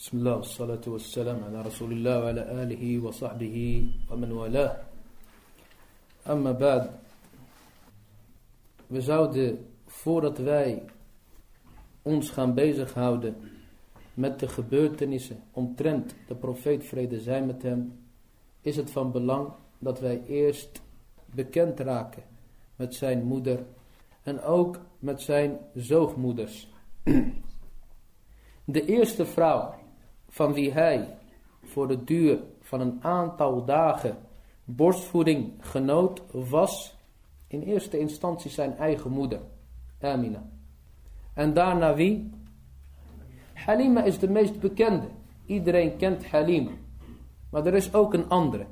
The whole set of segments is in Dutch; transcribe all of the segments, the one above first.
بسم الله والصلاة والسلام على رسول الله وعلى آله وصحبه ومن والاه أما بعد We zouden voordat wij ons gaan bezighouden met de gebeurtenissen omtrent de profeet vrede zij met hem, is het van belang dat wij eerst bekend raken met zijn moeder en ook met zijn zoogmoeders. De eerste vrouw van wie hij voor de duur van een aantal dagen borstvoeding genoot was in eerste instantie zijn eigen moeder, Amina. En daarna wie? Halima is de meest bekende. Iedereen kent Halima. Maar er is ook een andere.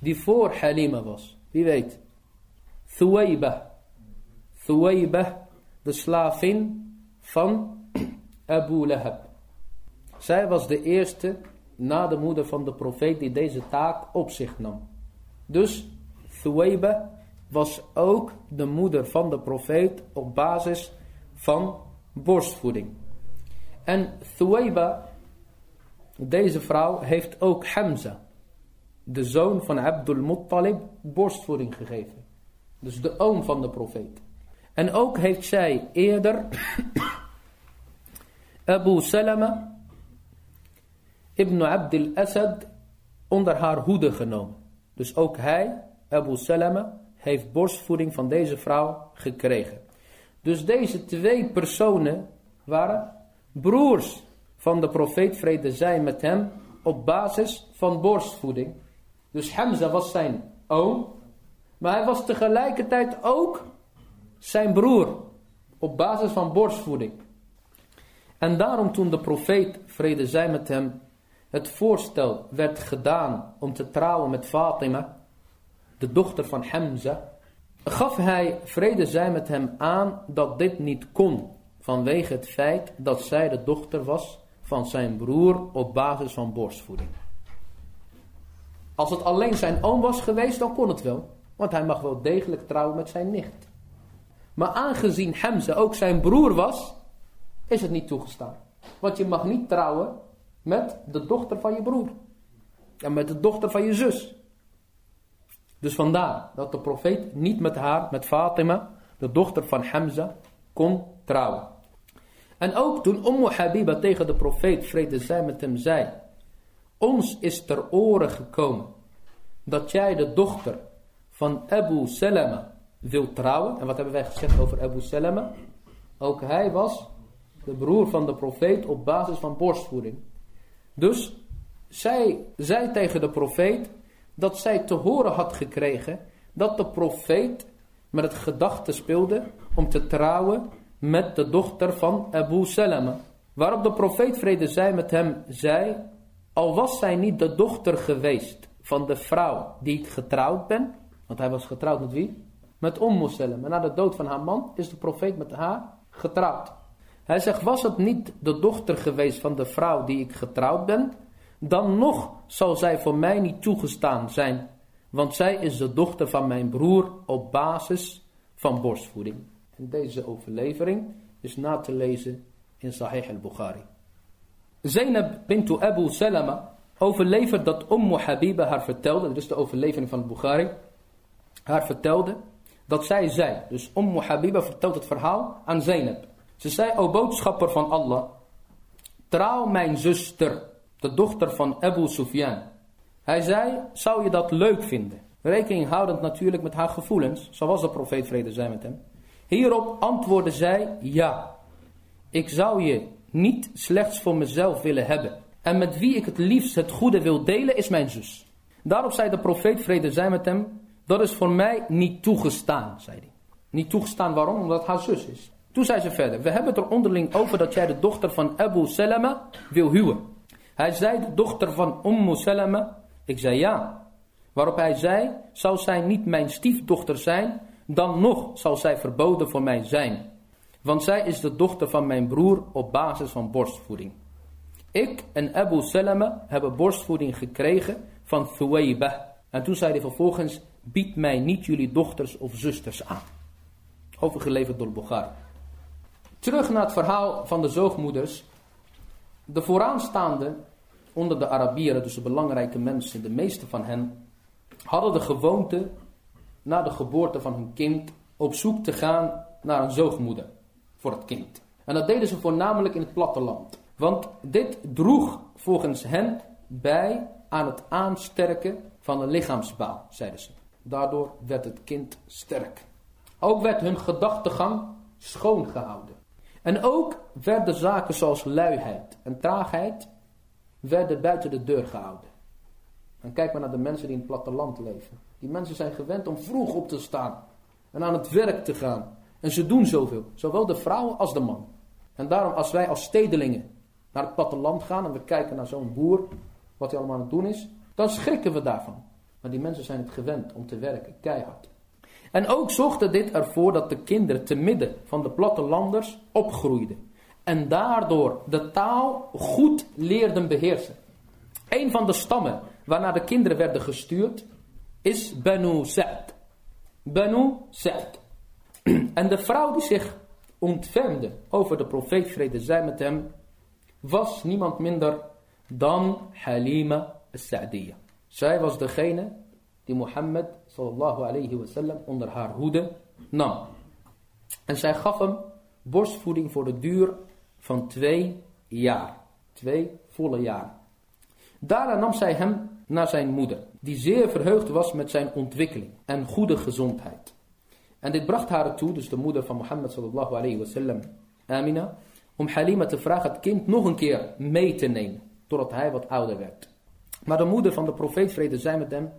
Die voor Halima was. Wie weet? Thuwayba. Thuwayba. De slavin van Abu Lahab. Zij was de eerste na de moeder van de profeet die deze taak op zich nam. Dus Thuwayba was ook de moeder van de profeet op basis van borstvoeding. En Thuwayba, deze vrouw, heeft ook Hamza, de zoon van Abdul Muttalib, borstvoeding gegeven. Dus de oom van de profeet. En ook heeft zij eerder Abu Salama ibn Abdul Asad onder haar hoede genomen. Dus ook hij, Abu Salama, heeft borstvoeding van deze vrouw gekregen. Dus deze twee personen waren broers van de profeet vrede zij met hem op basis van borstvoeding. Dus Hamza was zijn oom, maar hij was tegelijkertijd ook zijn broer op basis van borstvoeding. En daarom toen de profeet vrede zij met hem het voorstel werd gedaan om te trouwen met Fatima, de dochter van Hamza, gaf hij vrede zij met hem aan dat dit niet kon vanwege het feit dat zij de dochter was van zijn broer op basis van borstvoeding. Als het alleen zijn oom was geweest, dan kon het wel. Want hij mag wel degelijk trouwen met zijn nicht. Maar aangezien Hamza ook zijn broer was, is het niet toegestaan. Want je mag niet trouwen met de dochter van je broer. En met de dochter van je zus. Dus vandaar dat de profeet niet met haar, met Fatima, de dochter van Hamza, kon trouwen. En ook toen Ummu Habiba tegen de profeet, vrede zij met hem, zei. Ons is ter oren gekomen dat jij de dochter van Abu Salama wil trouwen. En wat hebben wij gezegd over Abu Salama? Ook hij was de broer van de profeet op basis van borstvoeding. Dus zij zei tegen de profeet dat zij te horen had gekregen dat de profeet met het gedachte speelde om te trouwen met de dochter van Abu Salama. Waarop de profeet vrede zij met hem zei, al was zij niet de dochter geweest van de vrouw die ik getrouwd ben, want hij was getrouwd met wie? Met Ummu Salama. Na de dood van haar man is de profeet met haar getrouwd. Hij zegt, was het niet de dochter geweest van de vrouw die ik getrouwd ben, dan nog zal zij voor mij niet toegestaan zijn, want zij is de dochter van mijn broer op basis van borstvoeding. En deze overlevering is na te lezen in Sahih al-Bukhari. Zainab bint Abu Salama overlevert dat Ummu Habiba haar vertelde, is de overlevering van Bukhari, haar vertelde dat zij zei, dus Ummu Habiba vertelt het verhaal aan Zainab. Ze zei, o boodschapper van Allah, trouw mijn zuster, de dochter van Abu Sufyan. Hij zei, zou je dat leuk vinden? Rekening houdend natuurlijk met haar gevoelens, zoals de profeet vrede zij met hem. Hierop antwoordde zij, ja, ik zou je niet slechts voor mezelf willen hebben. En met wie ik het liefst het goede wil delen is mijn zus. Daarop zei de profeet vrede zij met hem, dat is voor mij niet toegestaan, zei hij. Niet toegestaan waarom? Omdat haar zus is. Toen zei ze verder, we hebben het er onderling over dat jij de dochter van Abu Salama wil huwen. Hij zei de dochter van Ummu Salama, ik zei ja. Waarop hij zei, zou zij niet mijn stiefdochter zijn, dan nog zal zij verboden voor mij zijn. Want zij is de dochter van mijn broer op basis van borstvoeding. Ik en Abu Salama hebben borstvoeding gekregen van Thuwayba. En toen zei hij vervolgens, bied mij niet jullie dochters of zusters aan. Overgeleverd door Bukhari. Terug naar het verhaal van de zoogmoeders. De vooraanstaande onder de Arabieren, dus de belangrijke mensen, de meeste van hen, hadden de gewoonte na de geboorte van hun kind op zoek te gaan naar een zoogmoeder voor het kind. En dat deden ze voornamelijk in het platteland. Want dit droeg volgens hen bij aan het aansterken van de lichaamsbouw, zeiden ze. Daardoor werd het kind sterk. Ook werd hun gedachtegang schoon gehouden. En ook werden zaken zoals luiheid en traagheid werden buiten de deur gehouden. En kijk maar naar de mensen die in het platteland leven. Die mensen zijn gewend om vroeg op te staan en aan het werk te gaan. En ze doen zoveel, zowel de vrouwen als de man. En daarom als wij als stedelingen naar het platteland gaan en we kijken naar zo'n boer, wat hij allemaal aan het doen is, dan schrikken we daarvan. Maar die mensen zijn het gewend om te werken, keihard. En ook zorgde dit ervoor dat de kinderen te midden van de plattelanders opgroeiden. En daardoor de taal goed leerden beheersen. Een van de stammen waarnaar de kinderen werden gestuurd is Banu Sa'd. Banu Sa'd. En de vrouw die zich ontfermde over de profeet vrede zij met hem, was niemand minder dan Halima al-Sa'diyya. Zij was degene die Mohammed sallallahu alayhi wasallam onder haar hoede nam. En zij gaf hem borstvoeding voor de duur van twee jaar. Twee volle jaar. Daarna nam zij hem naar zijn moeder, die zeer verheugd was met zijn ontwikkeling en goede gezondheid. En dit bracht haar toe, dus de moeder van Mohammed sallallahu alayhi wasallam, Amina, om Halima te vragen het kind nog een keer mee te nemen, totdat hij wat ouder werd. Maar de moeder van de profeet, vrede zij met hem,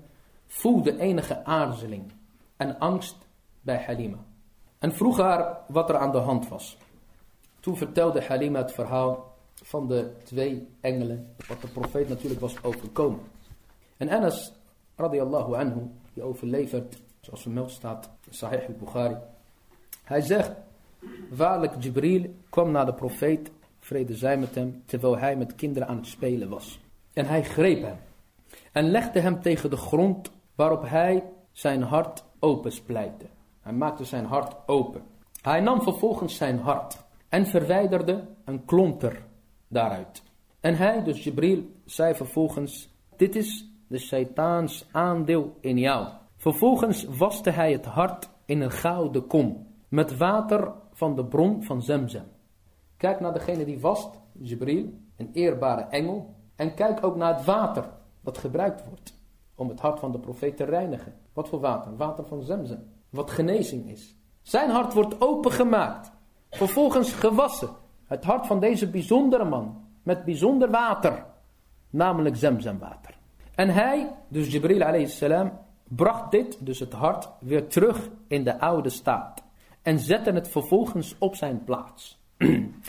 voelde enige aarzeling en angst bij Halima. En vroeg haar wat er aan de hand was. Toen vertelde Halima het verhaal van de twee engelen, wat de profeet natuurlijk was overkomen. En Anas, radiallahu anhu, die overlevert, zoals vermeld staat Sahih al-Bukhari. Hij zegt, waarlijk Jibril kwam naar de profeet, vrede zij met hem, terwijl hij met kinderen aan het spelen was. En hij greep hem en legde hem tegen de grond waarop hij zijn hart opensplijtte. Hij maakte zijn hart open. Hij nam vervolgens zijn hart en verwijderde een klonter daaruit. En hij, dus Jibril, zei vervolgens, dit is de Shaitaans aandeel in jou. Vervolgens waste hij het hart in een gouden kom, met water van de bron van Zemzem. Kijk naar degene die vast, Jibril, een eerbare engel, en kijk ook naar het water dat gebruikt wordt om het hart van de profeet te reinigen. Wat voor water? Water van Zemzem, wat genezing is. Zijn hart wordt opengemaakt, vervolgens gewassen. Het hart van deze bijzondere man, met bijzonder water, namelijk Zemzemwater. En hij, dus Jibril alayhi bracht dit, dus het hart, weer terug in de oude staat. En zette het vervolgens op zijn plaats.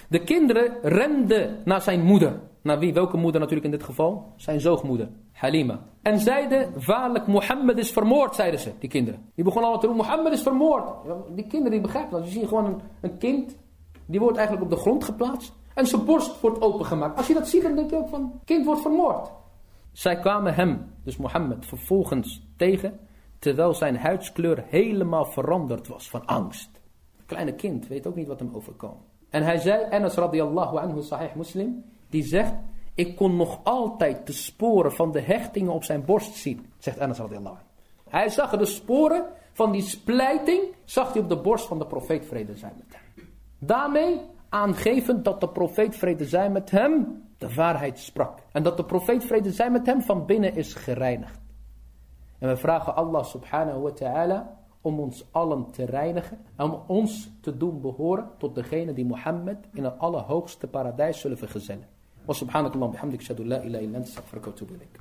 De kinderen renden naar zijn moeder. Naar wie? Welke moeder natuurlijk in dit geval? Zijn zoogmoeder, Halima. En zeiden, waarlijk Mohammed is vermoord, zeiden ze, die kinderen. Die begonnen al te roepen, Mohammed is vermoord. Die kinderen die begrijpen dat. Je ziet gewoon een, een kind, die wordt eigenlijk op de grond geplaatst. En zijn borst wordt opengemaakt. Als je dat ziet, dan denk je ook van, kind wordt vermoord. Zij kwamen hem, dus Mohammed, vervolgens tegen, terwijl zijn huidskleur helemaal veranderd was van angst. Kleine kind weet ook niet wat hem overkwam. En hij zei, Anas radiallahu anhu, sahih muslim, die zegt, ik kon nog altijd de sporen van de hechtingen op zijn borst zien, zegt Anas radiallahu anhu. Hij zag de sporen van die splijting, zag hij op de borst van de profeet vrede zijn met hem. Daarmee aangevend dat de profeet vrede zij met hem de waarheid sprak. En dat de profeet vrede zij met hem van binnen is gereinigd. En we vragen Allah subhanahu wa ta'ala om ons allen te reinigen. En om ons te doen behoren tot degene die Mohammed in het allerhoogste paradijs zullen vergezellen. وسبحانك اللهم وبحمدك اشهد ان لا اله الا انت استغفرك واتوب اليك